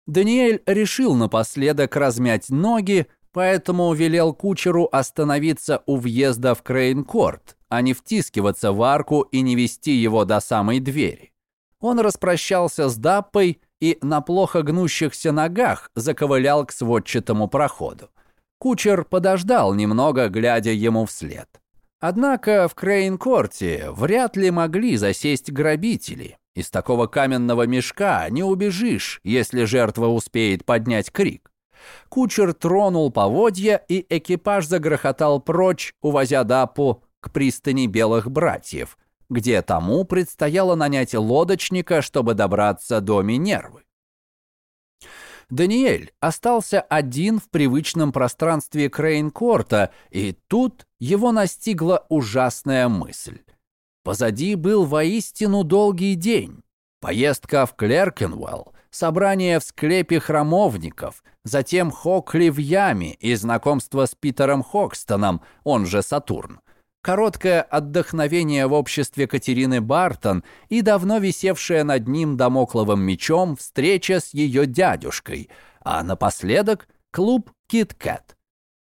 Даниэль решил напоследок размять ноги, поэтому велел кучеру остановиться у въезда в Крейнкорт, а не втискиваться в арку и не вести его до самой двери. Он распрощался с Даппой и на плохо гнущихся ногах заковылял к сводчатому проходу. Кучер подождал немного, глядя ему вслед. Однако в Крейнкорте вряд ли могли засесть грабители. Из такого каменного мешка не убежишь, если жертва успеет поднять крик. Кучер тронул поводья, и экипаж загрохотал прочь, увозя Дапу к пристани Белых Братьев, где тому предстояло нанять лодочника, чтобы добраться до Минервы. Даниэль остался один в привычном пространстве Крейнкорта, и тут его настигла ужасная мысль. Позади был воистину долгий день. Поездка в Клеркенвелл, собрание в склепе храмовников, затем Хокли в яме и знакомство с Питером Хокстоном, он же Сатурн короткое отдохновение в обществе Катерины Бартон и давно висевшая над ним домокловым мечом встреча с ее дядюшкой, а напоследок клуб «Кит-Кэт».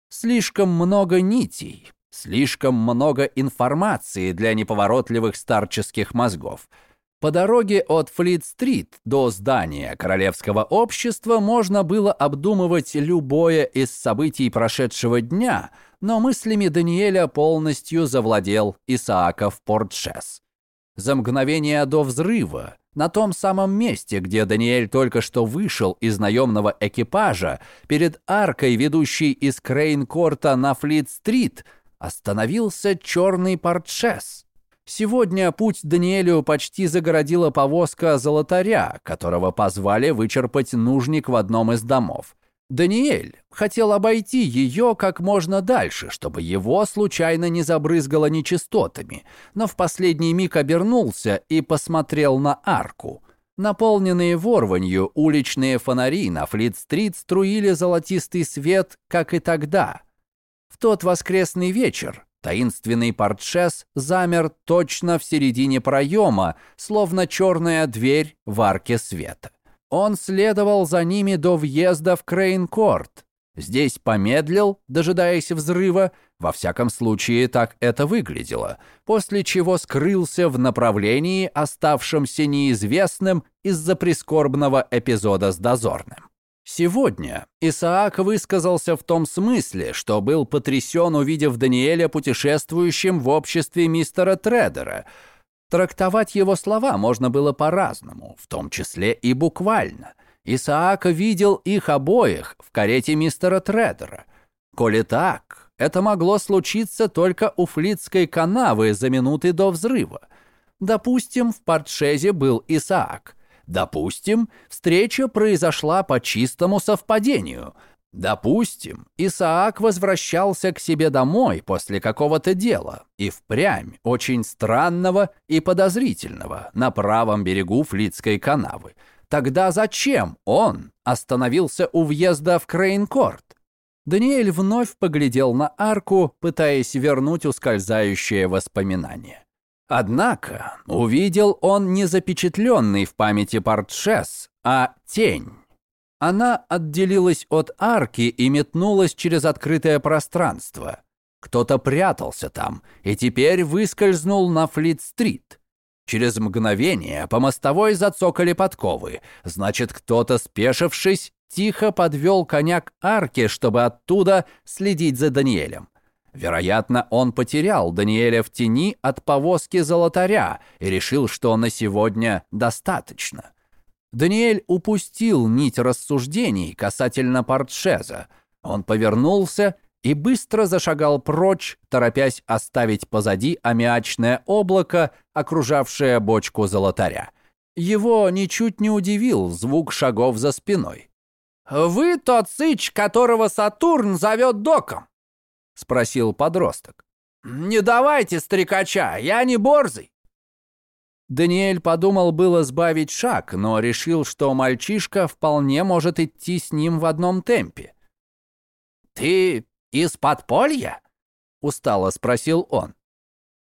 Слишком много нитей, слишком много информации для неповоротливых старческих мозгов – по дороге от Флит-стрит до здания Королевского общества можно было обдумывать любое из событий прошедшего дня, но мыслями Даниэля полностью завладел Исааков Портшес. За мгновение до взрыва, на том самом месте, где Даниэль только что вышел из наемного экипажа, перед аркой, ведущей из Крейн-корта на Флит-стрит, остановился черный Портшес. Сегодня путь Даниэлю почти загородила повозка золотаря, которого позвали вычерпать нужник в одном из домов. Даниэль хотел обойти ее как можно дальше, чтобы его случайно не забрызгало нечистотами, но в последний миг обернулся и посмотрел на арку. Наполненные ворванью уличные фонари на Флит-стрит струили золотистый свет, как и тогда. В тот воскресный вечер Таинственный портшес замер точно в середине проема, словно черная дверь в арке света. Он следовал за ними до въезда в Крейнкорт. Здесь помедлил, дожидаясь взрыва, во всяком случае так это выглядело, после чего скрылся в направлении, оставшемся неизвестным из-за прискорбного эпизода с дозорным. Сегодня Исаак высказался в том смысле, что был потрясен, увидев Даниэля путешествующим в обществе мистера Тредера. Трактовать его слова можно было по-разному, в том числе и буквально. Исаак видел их обоих в карете мистера Тредера. Коли так, это могло случиться только у флитской канавы за минуты до взрыва. Допустим, в портшезе был Исаак – Допустим, встреча произошла по чистому совпадению. Допустим, Исаак возвращался к себе домой после какого-то дела, и впрямь очень странного и подозрительного на правом берегу Флитской канавы. Тогда зачем он остановился у въезда в Крейнкорт? Даниэль вновь поглядел на арку, пытаясь вернуть ускользающее воспоминание. Однако увидел он не запечатленный в памяти портшес, а тень. Она отделилась от арки и метнулась через открытое пространство. Кто-то прятался там и теперь выскользнул на Флит-стрит. Через мгновение по мостовой зацокали подковы. Значит, кто-то, спешившись, тихо подвел коня к арке, чтобы оттуда следить за Даниэлем. Вероятно, он потерял Даниэля в тени от повозки золотаря и решил, что на сегодня достаточно. Даниэль упустил нить рассуждений касательно портшеза. Он повернулся и быстро зашагал прочь, торопясь оставить позади аммиачное облако, окружавшее бочку золотаря. Его ничуть не удивил звук шагов за спиной. «Вы тот сыч, которого Сатурн зовет доком?» — спросил подросток. «Не давайте стрекача, я не борзый». Даниэль подумал было сбавить шаг, но решил, что мальчишка вполне может идти с ним в одном темпе. «Ты из подполья?» — устало спросил он.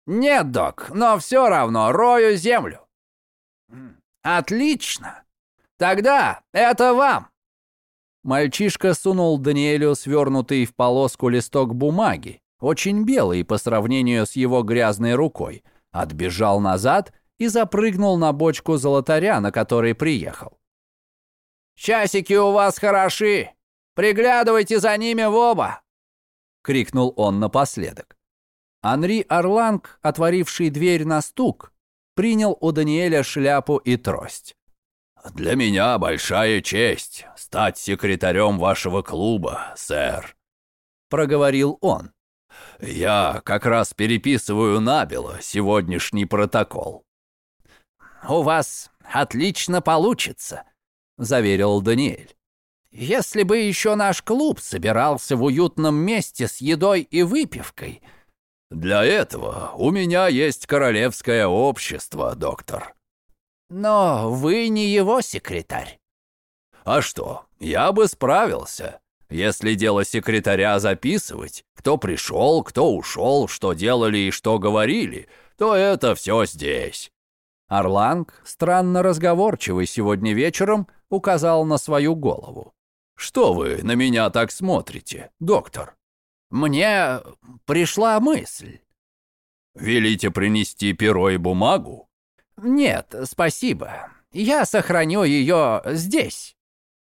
«Нет, док, но все равно рою землю». «Отлично! Тогда это вам!» Мальчишка сунул Даниэлю свернутый в полоску листок бумаги, очень белый по сравнению с его грязной рукой, отбежал назад и запрыгнул на бочку золотаря, на который приехал. «Часики у вас хороши! Приглядывайте за ними в оба!» — крикнул он напоследок. Анри Орланг, отворивший дверь на стук, принял у Даниэля шляпу и трость. «Для меня большая честь стать секретарем вашего клуба, сэр», — проговорил он. «Я как раз переписываю набело сегодняшний протокол». «У вас отлично получится», — заверил Даниэль. «Если бы еще наш клуб собирался в уютном месте с едой и выпивкой...» «Для этого у меня есть королевское общество, доктор», но вы не его секретарь. А что, я бы справился. Если дело секретаря записывать, кто пришел, кто ушел, что делали и что говорили, то это все здесь. Орланг, странно разговорчивый сегодня вечером, указал на свою голову. «Что вы на меня так смотрите, доктор?» «Мне пришла мысль». «Велите принести перо и бумагу?» «Нет, спасибо. Я сохраню ее здесь».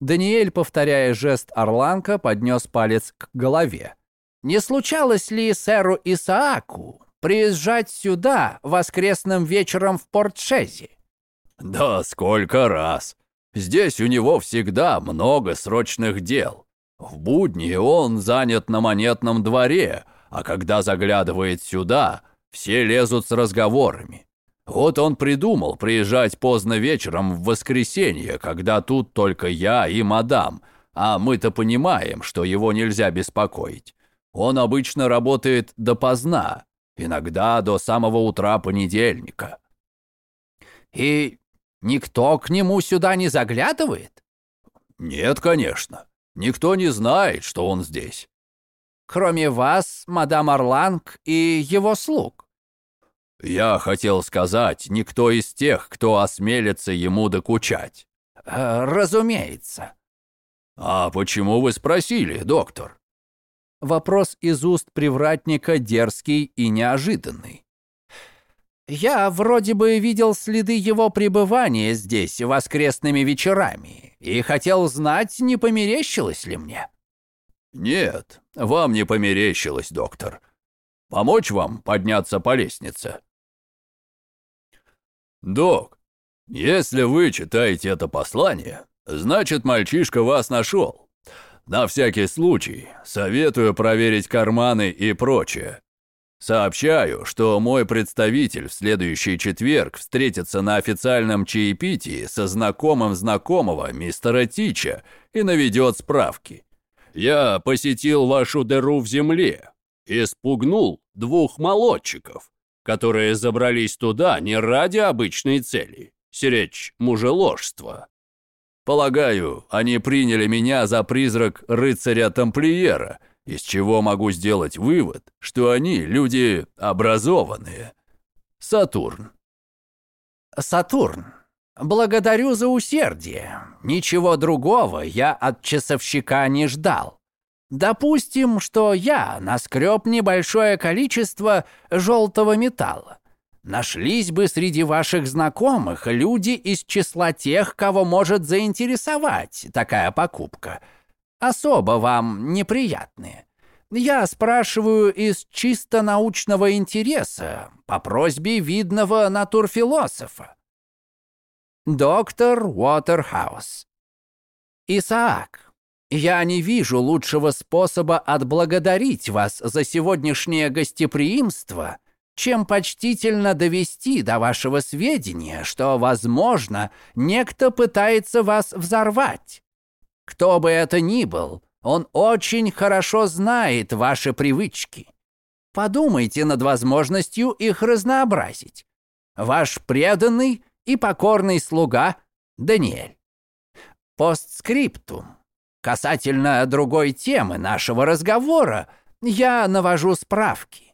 Даниэль, повторяя жест Орланка, поднес палец к голове. «Не случалось ли сэру Исааку приезжать сюда воскресным вечером в Портшезе?» «Да сколько раз! Здесь у него всегда много срочных дел. В будни он занят на монетном дворе, а когда заглядывает сюда, все лезут с разговорами. Вот он придумал приезжать поздно вечером в воскресенье, когда тут только я и мадам, а мы-то понимаем, что его нельзя беспокоить. Он обычно работает допоздна, иногда до самого утра понедельника. И никто к нему сюда не заглядывает? Нет, конечно. Никто не знает, что он здесь. Кроме вас, мадам Орланг и его слуг. «Я хотел сказать, никто из тех, кто осмелится ему докучать». Э, «Разумеется». «А почему вы спросили, доктор?» Вопрос из уст привратника дерзкий и неожиданный. «Я вроде бы видел следы его пребывания здесь воскресными вечерами и хотел знать, не померещилось ли мне». «Нет, вам не померещилось, доктор. Помочь вам подняться по лестнице?» «Док, если вы читаете это послание, значит, мальчишка вас нашел. На всякий случай советую проверить карманы и прочее. Сообщаю, что мой представитель в следующий четверг встретится на официальном чаепитии со знакомым знакомого мистера Тича и наведет справки. Я посетил вашу дыру в земле и спугнул двух молодчиков которые забрались туда не ради обычной цели – сиречь мужеложства. Полагаю, они приняли меня за призрак рыцаря-тамплиера, из чего могу сделать вывод, что они люди образованные. Сатурн. Сатурн, благодарю за усердие. Ничего другого я от часовщика не ждал. Допустим, что я наскреб небольшое количество желтого металла. Нашлись бы среди ваших знакомых люди из числа тех, кого может заинтересовать такая покупка. Особо вам неприятные. Я спрашиваю из чисто научного интереса, по просьбе видного натурфилософа. Доктор Уотерхаус. Исаак, я не вижу лучшего способа отблагодарить вас за сегодняшнее гостеприимство, чем почтительно довести до вашего сведения, что, возможно, некто пытается вас взорвать. Кто бы это ни был, он очень хорошо знает ваши привычки. Подумайте над возможностью их разнообразить. Ваш преданный и покорный слуга Даниэль. Постскриптум. Касательно другой темы нашего разговора, я навожу справки.